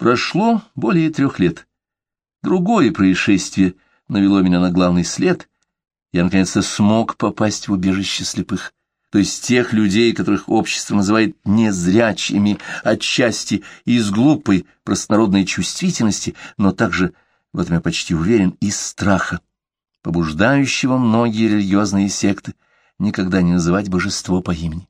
Прошло более трех лет. Другое происшествие навело меня на главный след. Я, наконец-то, смог попасть в убежище слепых, то есть тех людей, которых общество называет незрячими отчасти из глупой простонародной чувствительности, но также, в этом я почти уверен, из страха, побуждающего многие религиозные секты никогда не называть божество по имени.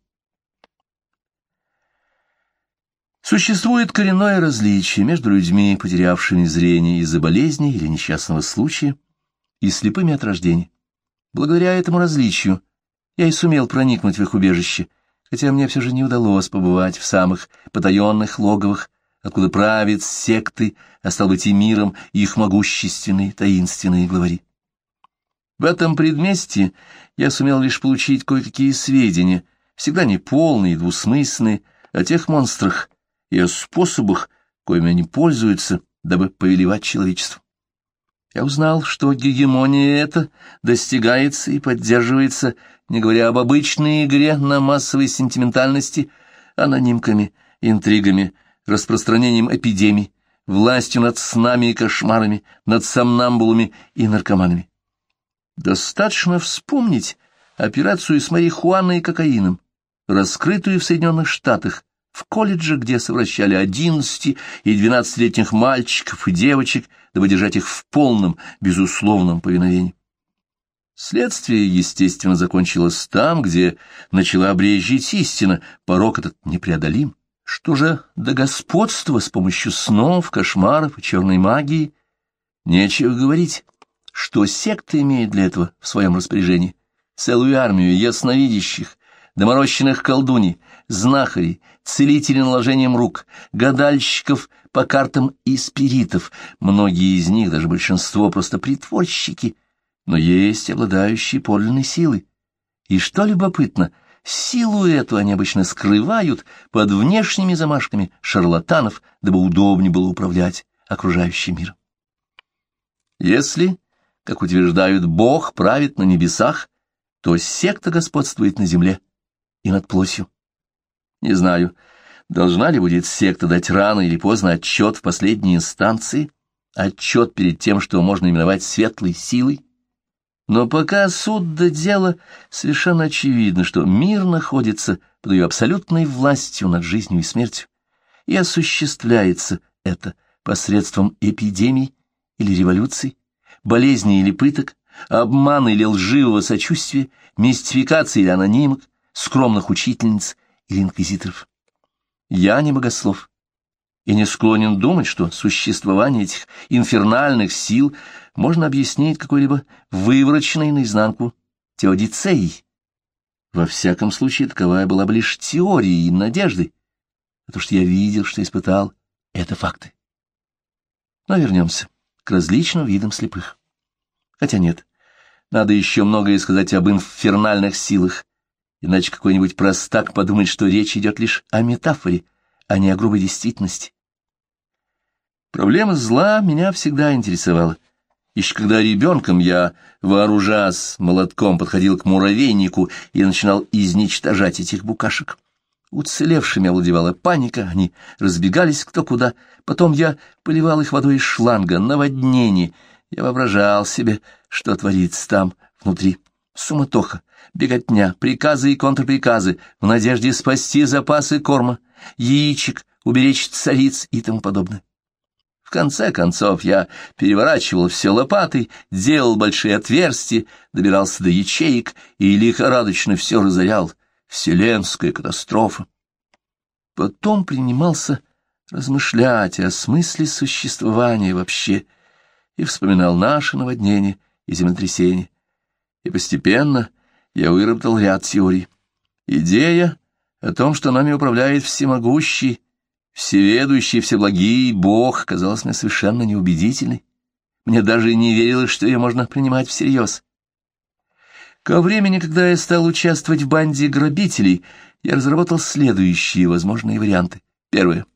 Существует коренное различие между людьми, потерявшими зрение из-за болезни или несчастного случая, и слепыми от рождения. Благодаря этому различию я и сумел проникнуть в их убежище, хотя мне все же не удалось побывать в самых потаенных логовых, откуда правит секты, а стал быть и миром их могущественные таинственные главари. В этом предместье я сумел лишь получить кое-какие сведения, всегда неполные и двусмысленные, о тех монстрах, и о способах, коими они пользуются, дабы повелевать человечеству. Я узнал, что гегемония эта достигается и поддерживается, не говоря об обычной игре на массовой сентиментальности, анонимками, интригами, распространением эпидемий, властью над снами и кошмарами, над сомнамбулами и наркоманами. Достаточно вспомнить операцию с марихуаной и кокаином, раскрытую в Соединенных Штатах в колледже, где совращали одиннадцати и двенадцатилетних мальчиков и девочек, дабы держать их в полном, безусловном повиновении. Следствие, естественно, закончилось там, где начала брежить истина, порог этот непреодолим. Что же до господства с помощью снов, кошмаров и черной магии? Нечего говорить, что секта имеет для этого в своем распоряжении целую армию ясновидящих, доморощенных колдуней, знахарей, целителей наложением рук, гадальщиков по картам и спиритов. Многие из них, даже большинство, просто притворщики, но есть обладающие подлинной силой. И что любопытно, силу эту они обычно скрывают под внешними замашками шарлатанов, дабы удобнее было управлять окружающим миром. Если, как утверждают, Бог правит на небесах, то секта господствует на земле и над плотью. Не знаю, должна ли будет секта дать рано или поздно отчет в последней инстанции, отчет перед тем, что можно именовать светлой силой. Но пока суд до дела, совершенно очевидно, что мир находится под ее абсолютной властью над жизнью и смертью, и осуществляется это посредством эпидемий или революций, болезней или пыток, обмана или лживого сочувствия, мистификации или анонимок, скромных учительниц или инквизиторов. Я не богослов и не склонен думать, что существование этих инфернальных сил можно объяснить какой-либо вывороченной наизнанку теодицеей. Во всяком случае, таковая была бы лишь теорией и надеждой, то, что я видел, что испытал, — это факты. Но вернемся к различным видам слепых. Хотя нет, надо еще многое сказать об инфернальных силах, иначе какой-нибудь простак подумает, что речь идет лишь о метафоре, а не о грубой действительности. Проблема зла меня всегда интересовала. Еще когда ребенком я, вооружаясь молотком, подходил к муравейнику и начинал изничтожать этих букашек. Уцелевшими овладевала паника, они разбегались кто куда. Потом я поливал их водой из шланга, наводнение. Я воображал себе, что творится там, внутри. Суматоха, беготня, приказы и контрприказы, в надежде спасти запасы корма, яичек, уберечь цариц и тому подобное. В конце концов я переворачивал все лопатой, делал большие отверстия, добирался до ячеек и лихорадочно все разорял. Вселенская катастрофа. Потом принимался размышлять о смысле существования вообще и вспоминал наши наводнения и землетрясения. И постепенно я выработал ряд теорий. Идея о том, что нами управляет всемогущий, всеведущий, всеблагий Бог, казалась мне совершенно неубедительной. Мне даже не верилось, что ее можно принимать всерьез. Ко времени, когда я стал участвовать в банде грабителей, я разработал следующие возможные варианты. Первое.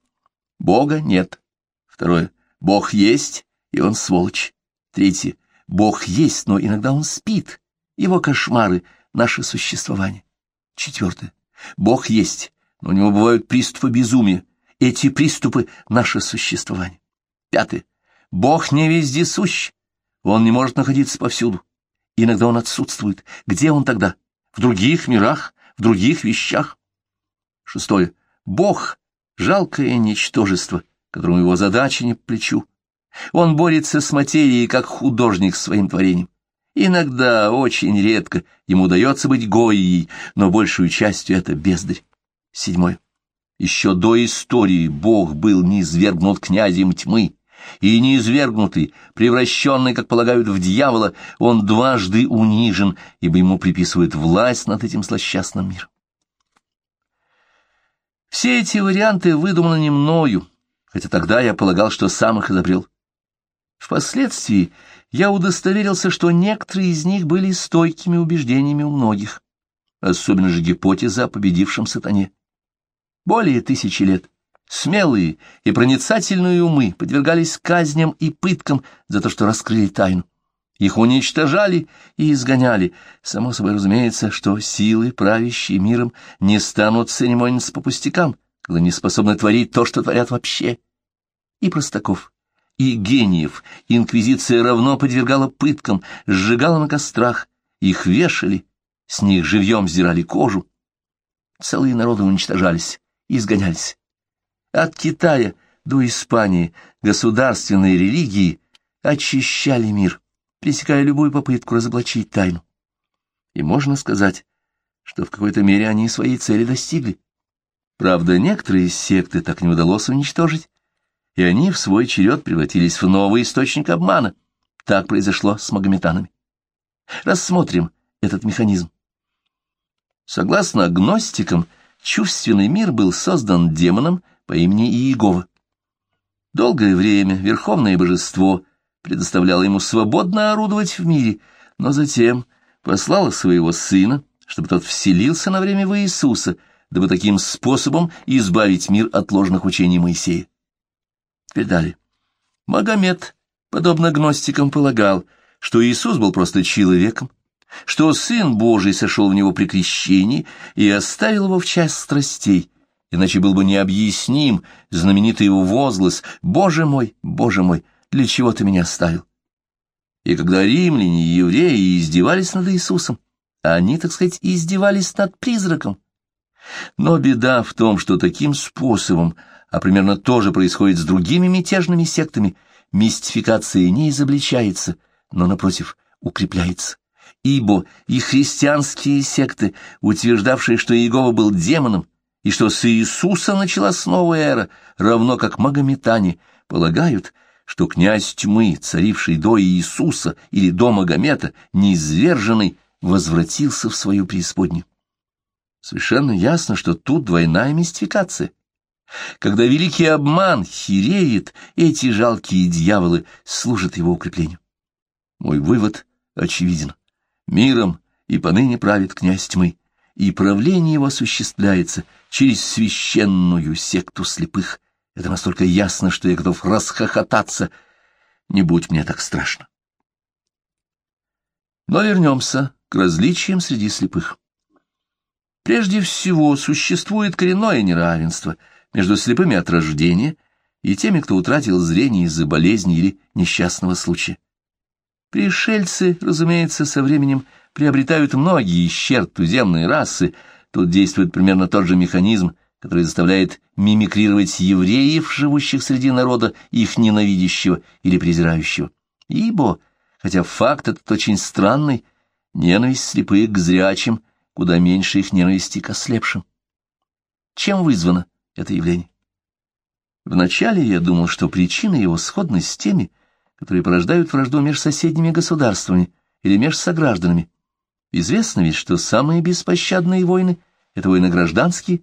Бога нет. Второе. Бог есть, и он сволочь. Третье. Бог есть, но иногда он спит. Его кошмары — наше существование. Четвертое. Бог есть, но у него бывают приступы безумия, Эти приступы — наше существование. Пятое. Бог не вездесущ. Он не может находиться повсюду. Иногда он отсутствует. Где он тогда? В других мирах, в других вещах. Шестое. Бог — жалкое ничтожество, которому его задача не по плечу. Он борется с материей, как художник своим творением. Иногда, очень редко, ему удается быть гоей, но большую частью это бездарь. Седьмое. Еще до истории Бог был низвергнут князем тьмы, и неизвергнутый, превращенный, как полагают, в дьявола, он дважды унижен, ибо ему приписывают власть над этим злосчастным миром. Все эти варианты выдуманы не мною, хотя тогда я полагал, что сам их изобрел. Впоследствии я удостоверился, что некоторые из них были стойкими убеждениями у многих, особенно же гипотеза о победившем сатане. Более тысячи лет смелые и проницательные умы подвергались казням и пыткам за то, что раскрыли тайну. Их уничтожали и изгоняли. Само собой разумеется, что силы, правящие миром, не станут церемониться по пустякам, когда не способны творить то, что творят вообще. И простаков, и гениев инквизиция равно подвергала пыткам, сжигала на кострах, их вешали, с них живьем сдирали кожу. Целые народы уничтожались, изгонялись. От Китая до Испании государственные религии очищали мир, пресекая любую попытку разоблачить тайну. И можно сказать, что в какой-то мере они своей цели достигли. Правда, некоторые секты так не удалось уничтожить, и они в свой черед превратились в новый источник обмана. Так произошло с магометанами. Рассмотрим этот механизм. Согласно гностикам, чувственный мир был создан демоном по имени Иегова. Долгое время верховное божество предоставляло ему свободно орудовать в мире, но затем послало своего сына, чтобы тот вселился на время в Иисуса, дабы таким способом избавить мир от ложных учений Моисея. Далее. Магомед, подобно гностикам, полагал, что Иисус был просто человеком, что Сын Божий сошел в него при крещении и оставил его в час страстей, иначе был бы необъясним знаменитый его возглас «Боже мой, Боже мой, для чего ты меня оставил?» И когда римляне и евреи издевались над Иисусом, они, так сказать, издевались над призраком. Но беда в том, что таким способом а примерно то же происходит с другими мятежными сектами, мистификация не изобличается, но, напротив, укрепляется. Ибо и христианские секты, утверждавшие, что Иегова был демоном, и что с Иисуса началась новая эра, равно как магометане, полагают, что князь тьмы, царивший до Иисуса или до Магомета, неизверженный, возвратился в свою преисподнюю. Совершенно ясно, что тут двойная мистификация — когда великий обман хиреет, эти жалкие дьяволы служат его укреплению. Мой вывод очевиден. Миром и поныне правит князь тьмы, и правление его осуществляется через священную секту слепых. Это настолько ясно, что я готов расхохотаться. Не будь мне так страшно. Но вернемся к различиям среди слепых. Прежде всего, существует коренное неравенство — между слепыми от рождения и теми, кто утратил зрение из-за болезни или несчастного случая. Пришельцы, разумеется, со временем приобретают многие из черт туземной расы, тут действует примерно тот же механизм, который заставляет мимикрировать евреев, живущих среди народа, их ненавидящего или презирающего. Ибо, хотя факт этот очень странный, ненависть слепых к зрячим куда меньше их ненависти к ослепшим. Чем вызвано? Это явление. Вначале я думал, что причина его сходна с теми, которые порождают вражду между соседними государствами или между согражданами. Известно ведь, что самые беспощадные войны — это войны гражданские.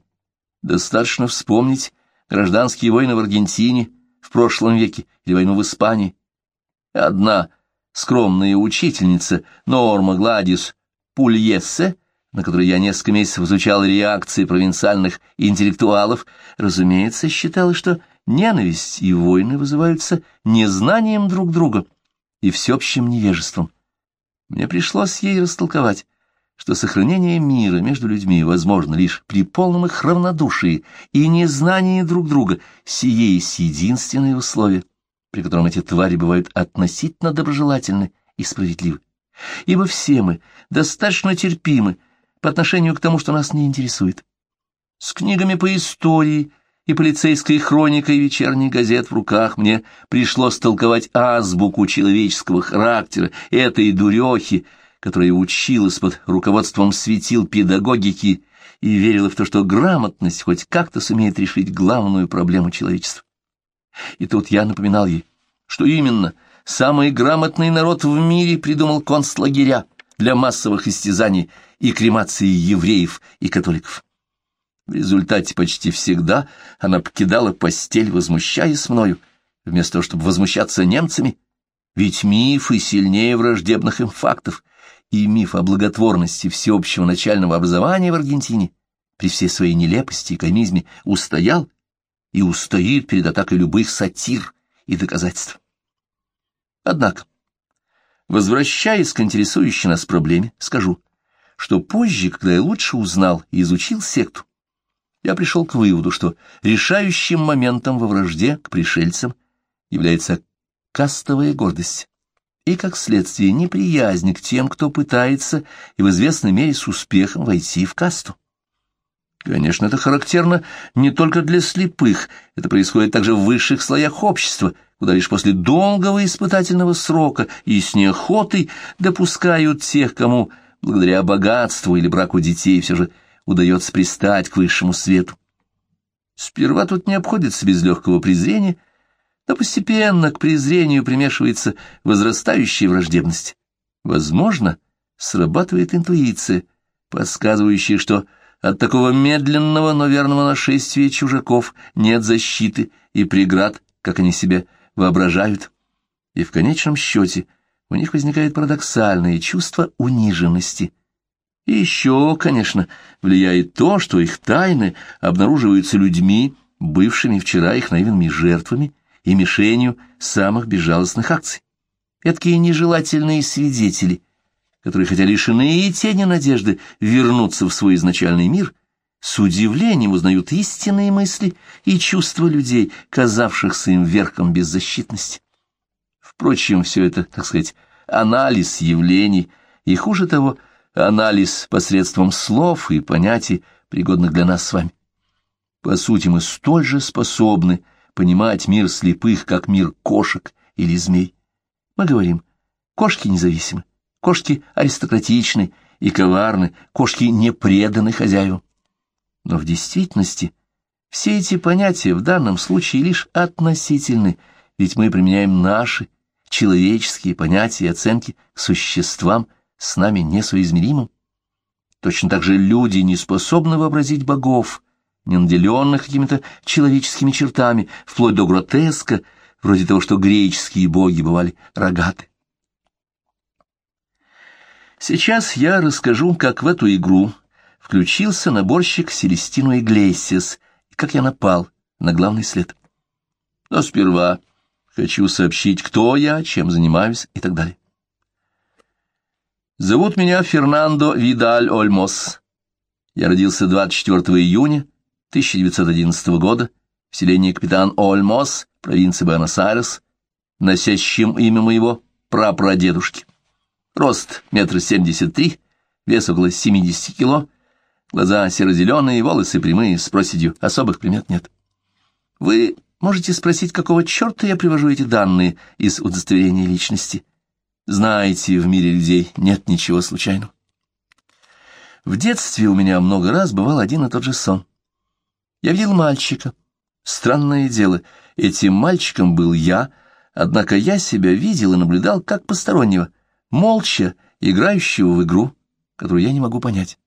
Достаточно вспомнить гражданские войны в Аргентине в прошлом веке или войну в Испании. Одна скромная учительница Норма Гладис Пульессе на которой я несколько месяцев изучал реакции провинциальных интеллектуалов, разумеется, считала, что ненависть и войны вызываются незнанием друг друга и всеобщим невежеством. Мне пришлось ей растолковать, что сохранение мира между людьми возможно лишь при полном их равнодушии и незнании друг друга, сие есть единственное условие, при котором эти твари бывают относительно доброжелательны и справедливы. Ибо все мы достаточно терпимы по отношению к тому, что нас не интересует. С книгами по истории и полицейской хроникой вечерних газет в руках мне пришлось толковать азбуку человеческого характера этой дурехи, которая училась под руководством светил педагогики и верила в то, что грамотность хоть как-то сумеет решить главную проблему человечества. И тут я напоминал ей, что именно самый грамотный народ в мире придумал концлагеря для массовых истязаний и кремации евреев и католиков. В результате почти всегда она покидала постель, возмущаясь мною, вместо того, чтобы возмущаться немцами, ведь мифы сильнее враждебных им фактов, и миф о благотворности всеобщего начального образования в Аргентине при всей своей нелепости и комизме устоял и устоит перед атакой любых сатир и доказательств. Однако, возвращаясь к интересующей нас проблеме, скажу, что позже, когда я лучше узнал и изучил секту, я пришел к выводу, что решающим моментом во вражде к пришельцам является кастовая гордость и, как следствие, неприязнь к тем, кто пытается и в известной мере с успехом войти в касту. Конечно, это характерно не только для слепых, это происходит также в высших слоях общества, куда лишь после долгого испытательного срока и с неохотой допускают тех, кому, благодаря богатству или браку детей, все же удается пристать к высшему свету. Сперва тут не обходится без легкого презрения — но постепенно к презрению примешивается возрастающая враждебность. Возможно, срабатывает интуиция, подсказывающая, что от такого медленного, но верного нашествия чужаков нет защиты и преград, как они себе воображают. И в конечном счете у них возникает парадоксальное чувство униженности. И еще, конечно, влияет то, что их тайны обнаруживаются людьми, бывшими вчера их наивными жертвами, и мишенью самых безжалостных акций. Эдакие нежелательные свидетели, которые, хотя лишены и тени надежды вернуться в свой изначальный мир, с удивлением узнают истинные мысли и чувства людей, казавшихся им верхом беззащитности. Впрочем, все это, так сказать, анализ явлений, и, хуже того, анализ посредством слов и понятий, пригодных для нас с вами. По сути, мы столь же способны понимать мир слепых, как мир кошек или змей. Мы говорим, кошки независимы, кошки аристократичны и коварны, кошки не преданы хозяевам. Но в действительности все эти понятия в данном случае лишь относительны, ведь мы применяем наши человеческие понятия и оценки к существам с нами несоизмеримым. Точно так же люди не способны вообразить богов, не наделенных какими-то человеческими чертами, вплоть до гротеска, вроде того, что греческие боги бывали рогаты. Сейчас я расскажу, как в эту игру включился наборщик Селестину Иглесиас, и как я напал на главный след. Но сперва хочу сообщить, кто я, чем занимаюсь и так далее. Зовут меня Фернандо Видаль Ольмос. Я родился 24 июня 1911 года в селении капитан Ольмос, провинции Буэнос-Айрес, носящим имя моего прапрадедушки. Рост метр семьдесят три, вес около семидесяти кило, глаза серо-зеленые, волосы прямые, с проседью, особых примет нет. Вы можете спросить, какого черта я привожу эти данные из удостоверения личности? Знаете, в мире людей нет ничего случайного. В детстве у меня много раз бывал один и тот же сон. Я видел мальчика. Странное дело, этим мальчиком был я, однако я себя видел и наблюдал как постороннего, молча играющего в игру, которую я не могу понять.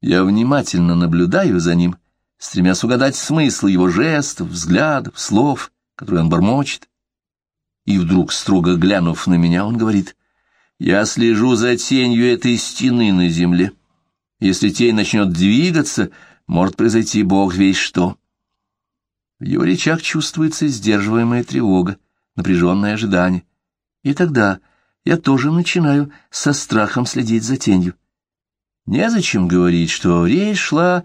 Я внимательно наблюдаю за ним, стремясь угадать смысл его жестов, взглядов, слов, которые он бормочет. И вдруг, строго глянув на меня, он говорит, «Я слежу за тенью этой стены на земле. Если тень начнет двигаться, может произойти бог весь что. В его речах чувствуется сдерживаемая тревога, напряженное ожидание. И тогда я тоже начинаю со страхом следить за тенью. Незачем говорить, что речь шла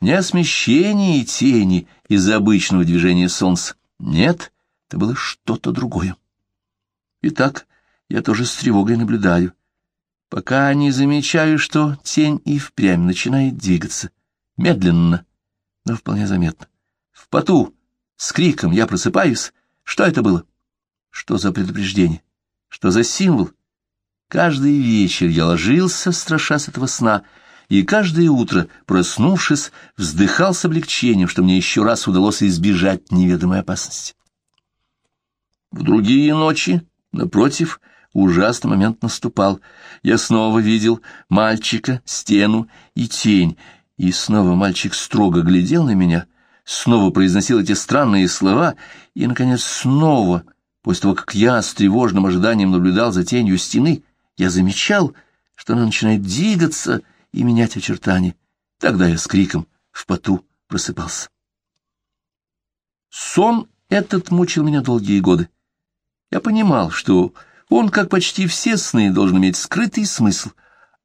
не о смещении тени из обычного движения солнца. Нет, это было что-то другое. Итак, я тоже с тревогой наблюдаю, пока не замечаю, что тень и впрямь начинает двигаться, медленно, но вполне заметно. В поту, с криком я просыпаюсь. Что это было? Что за предупреждение? Что за символ? Каждый вечер я ложился, страшась этого сна, и каждое утро, проснувшись, вздыхал с облегчением, что мне еще раз удалось избежать неведомой опасности. В другие ночи, напротив, ужасный момент наступал. Я снова видел мальчика, стену и тень, и снова мальчик строго глядел на меня, снова произносил эти странные слова, и, наконец, снова, после того, как я с тревожным ожиданием наблюдал за тенью стены, я замечал, что она начинает двигаться и менять очертания. Тогда я с криком в поту просыпался. Сон этот мучил меня долгие годы. Я понимал, что он, как почти все сны, должен иметь скрытый смысл,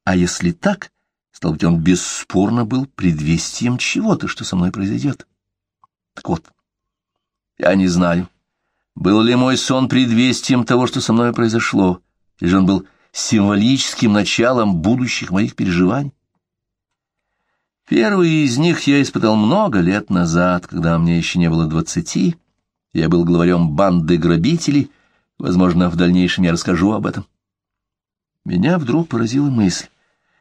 а если так, стал быть, он бесспорно был предвестием чего-то, что со мной произойдет. Так вот, я не знаю, был ли мой сон предвестием того, что со мной произошло, или же он был символическим началом будущих моих переживаний. Первый из них я испытал много лет назад, когда мне еще не было двадцати. Я был главарем банды грабителей, возможно, в дальнейшем я расскажу об этом. Меня вдруг поразила мысль,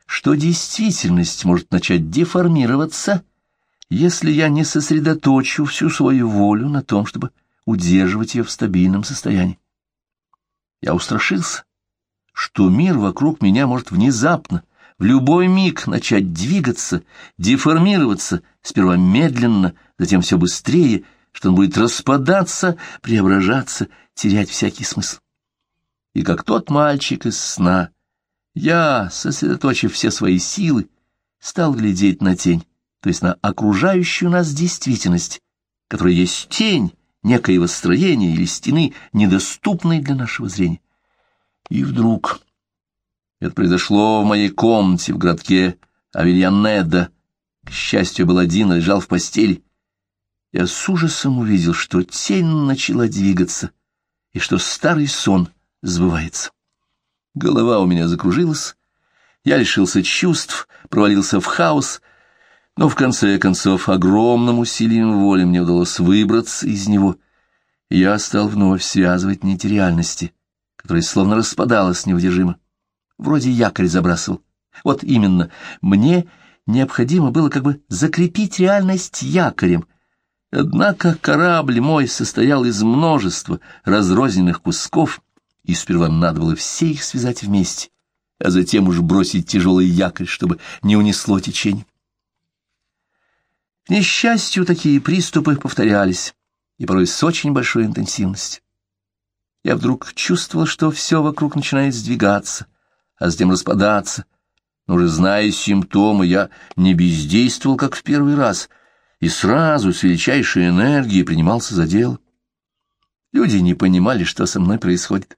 что действительность может начать деформироваться, если я не сосредоточу всю свою волю на том, чтобы удерживать ее в стабильном состоянии. Я устрашился что мир вокруг меня может внезапно, в любой миг начать двигаться, деформироваться, сперва медленно, затем все быстрее, что он будет распадаться, преображаться, терять всякий смысл. И как тот мальчик из сна, я, сосредоточив все свои силы, стал глядеть на тень, то есть на окружающую нас действительность, которая есть тень некоего строения или стены, недоступной для нашего зрения. И вдруг... Это произошло в моей комнате в городке Авильянеда. К счастью, был один, лежал в постели. Я с ужасом увидел, что тень начала двигаться, и что старый сон сбывается. Голова у меня закружилась, я лишился чувств, провалился в хаос, но в конце концов огромным усилием воли мне удалось выбраться из него, и я стал вновь связывать нити реальности — которая словно распадалась неудержимо. Вроде якорь забрасывал. Вот именно, мне необходимо было как бы закрепить реальность якорем. Однако корабль мой состоял из множества разрозненных кусков, и сперва надо было все их связать вместе, а затем уж бросить тяжелый якорь, чтобы не унесло течение. К несчастью, такие приступы повторялись, и порой с очень большой интенсивностью. Я вдруг чувствовал, что все вокруг начинает сдвигаться, а затем распадаться. Но уже зная симптомы, я не бездействовал, как в первый раз, и сразу с величайшей энергией принимался за дело. Люди не понимали, что со мной происходит.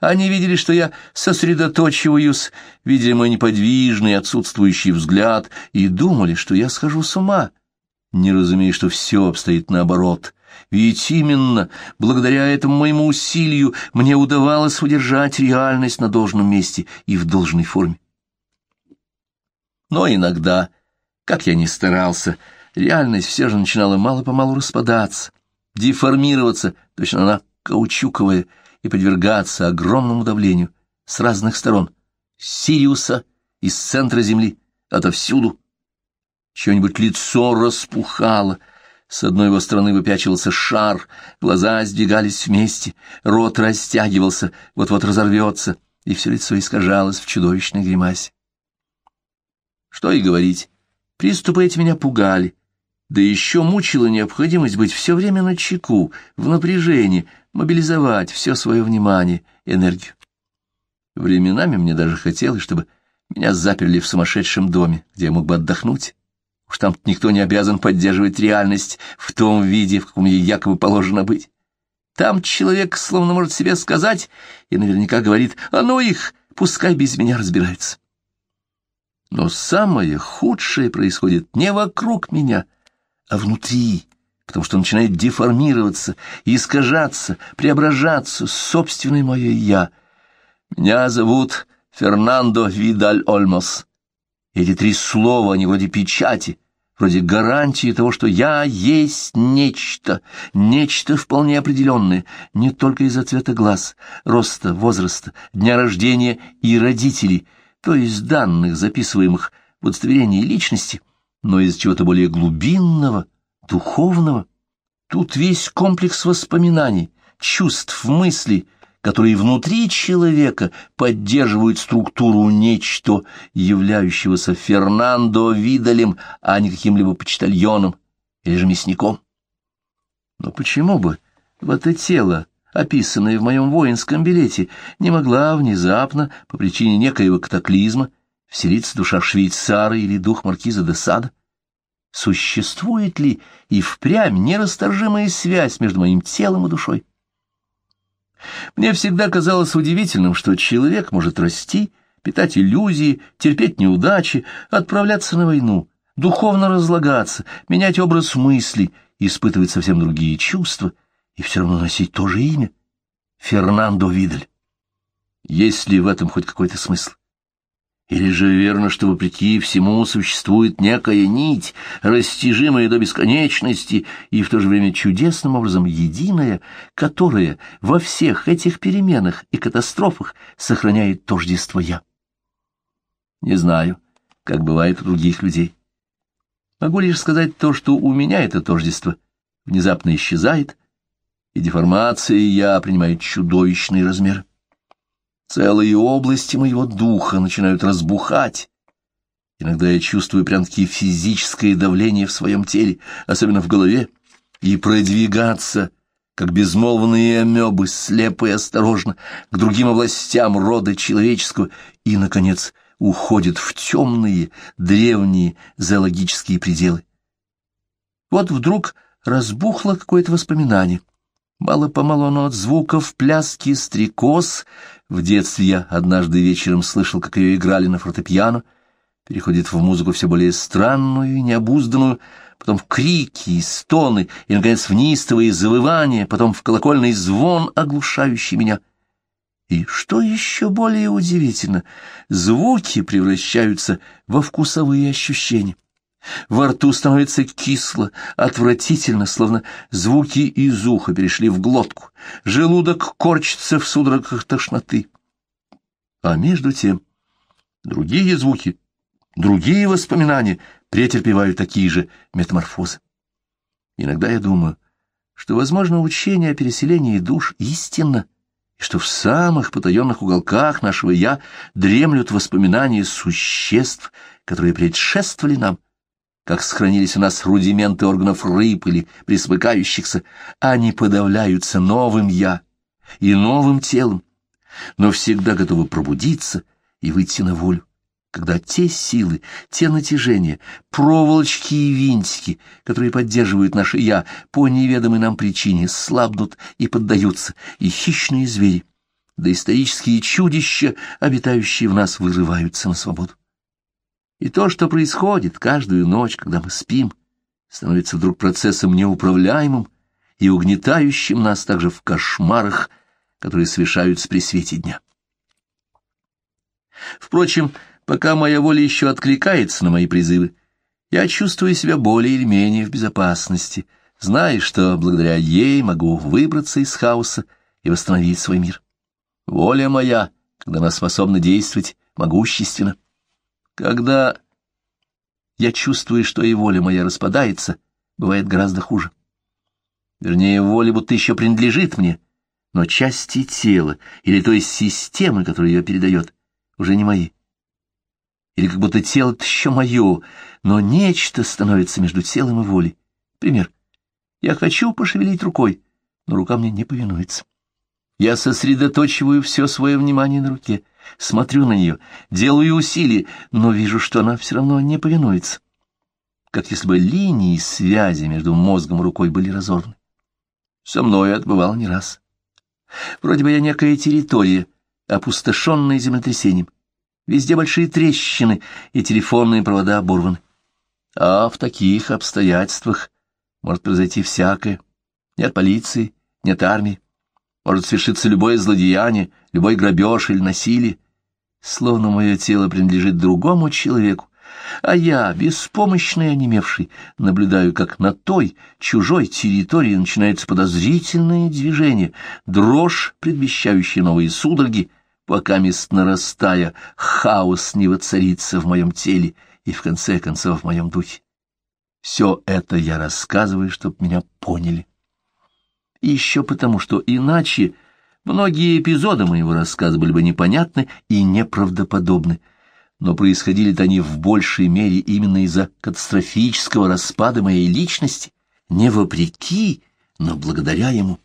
Они видели, что я сосредоточиваюсь, видели мой неподвижный, отсутствующий взгляд, и думали, что я схожу с ума, не разумея, что все обстоит наоборот — ведь именно благодаря этому моему усилию мне удавалось удержать реальность на должном месте и в должной форме. Но иногда, как я ни старался, реальность все же начинала мало-помалу распадаться, деформироваться, точно она каучуковая, и подвергаться огромному давлению с разных сторон, с Сириуса, из центра Земли, отовсюду. Чье-нибудь лицо распухало — с одной его стороны выпячивался шар, глаза сдвигались вместе, рот растягивался, вот-вот разорвется, и все лицо искажалось в чудовищной гримасе. Что и говорить, приступы эти меня пугали, да еще мучила необходимость быть все время на чеку, в напряжении, мобилизовать все свое внимание, энергию. Временами мне даже хотелось, чтобы меня заперли в сумасшедшем доме, где я мог бы отдохнуть, Уж там никто не обязан поддерживать реальность в том виде, в каком ей якобы положено быть. Там человек словно может себе сказать и наверняка говорит «А ну их, пускай без меня разбираются». Но самое худшее происходит не вокруг меня, а внутри, потому что начинает деформироваться, искажаться, преображаться собственное мое «я». Меня зовут Фернандо Видаль Ольмос. Эти три слова, они вроде печати, вроде гарантии того, что я есть нечто, нечто вполне определенное, не только из-за цвета глаз, роста, возраста, дня рождения и родителей, то есть данных, записываемых в удостоверении личности, но из чего-то более глубинного, духовного. Тут весь комплекс воспоминаний, чувств, мыслей, которые внутри человека поддерживают структуру нечто, являющегося Фернандо Видалем, а не каким-либо почтальоном или же мясником. Но почему бы в это тело, описанное в моем воинском билете, не могла внезапно, по причине некоего катаклизма, вселиться душа швейцара или дух маркиза де Сада? Существует ли и впрямь нерасторжимая связь между моим телом и душой? Мне всегда казалось удивительным, что человек может расти, питать иллюзии, терпеть неудачи, отправляться на войну, духовно разлагаться, менять образ мыслей, испытывать совсем другие чувства и все равно носить то же имя — Фернандо Видаль. Есть ли в этом хоть какой-то смысл? Или же верно, что вопреки всему существует некая нить, растяжимая до бесконечности и в то же время чудесным образом единая, которая во всех этих переменах и катастрофах сохраняет тождество «я»? Не знаю, как бывает у других людей. Могу лишь сказать то, что у меня это тождество внезапно исчезает, и деформация «я» принимает чудовищный размер. Целые области моего духа начинают разбухать. Иногда я чувствую прям-таки физическое давление в своем теле, особенно в голове, и продвигаться, как безмолвные амебы, слепо и осторожно, к другим областям рода человеческого, и, наконец, уходит в темные, древние зоологические пределы. Вот вдруг разбухло какое-то воспоминание. Мало-помалу оно от звуков пляски стрекоз в детстве я однажды вечером слышал, как ее играли на фортепиано, переходит в музыку все более странную и необузданную, потом в крики и стоны, и, наконец, в неистовые завывания, потом в колокольный звон, оглушающий меня. И что еще более удивительно, звуки превращаются во вкусовые ощущения. Во рту становится кисло, отвратительно, словно звуки из уха перешли в глотку. Желудок корчится в судорогах тошноты. А между тем другие звуки, другие воспоминания претерпевают такие же метаморфозы. Иногда я думаю, что, возможно, учение о переселении душ истинно, и что в самых потаенных уголках нашего «я» дремлют воспоминания существ, которые предшествовали нам — как сохранились у нас рудименты органов рыб или присмыкающихся, они подавляются новым «я» и новым телом, но всегда готовы пробудиться и выйти на волю, когда те силы, те натяжения, проволочки и винтики, которые поддерживают наше «я», по неведомой нам причине слабнут и поддаются, и хищные звери, да исторические чудища, обитающие в нас, вырываются на свободу. И то, что происходит каждую ночь, когда мы спим, становится вдруг процессом неуправляемым и угнетающим нас также в кошмарах, которые совершаются при свете дня. Впрочем, пока моя воля еще откликается на мои призывы, я чувствую себя более или менее в безопасности, зная, что благодаря ей могу выбраться из хаоса и восстановить свой мир. Воля моя, когда она способна действовать, могущественна. Когда я чувствую, что и воля моя распадается, бывает гораздо хуже. Вернее, воля будто еще принадлежит мне, но части тела или той системы, которая ее передает, уже не мои. Или как будто тело еще мое, но нечто становится между телом и волей. Пример. Я хочу пошевелить рукой, но рука мне не повинуется. Я сосредоточиваю все свое внимание на руке, смотрю на нее, делаю усилия, но вижу, что она все равно не повинуется. Как если бы линии связи между мозгом и рукой были разорваны. Со мной это бывало не раз. Вроде бы я некая территория, опустошенная землетрясением. Везде большие трещины, и телефонные провода оборваны. А в таких обстоятельствах может произойти всякое. Нет полиции, нет армии. Может свершиться любое злодеяние, любой грабеж или насилие. Словно мое тело принадлежит другому человеку, а я, беспомощный и онемевший, наблюдаю, как на той, чужой территории начинается подозрительное движение, дрожь, предвещающая новые судороги, пока мест нарастая, хаос не воцарится в моем теле и, в конце концов, в моем духе. Все это я рассказываю, чтобы меня поняли. Еще потому, что иначе многие эпизоды моего рассказа были бы непонятны и неправдоподобны, но происходили-то они в большей мере именно из-за катастрофического распада моей личности, не вопреки, но благодаря ему.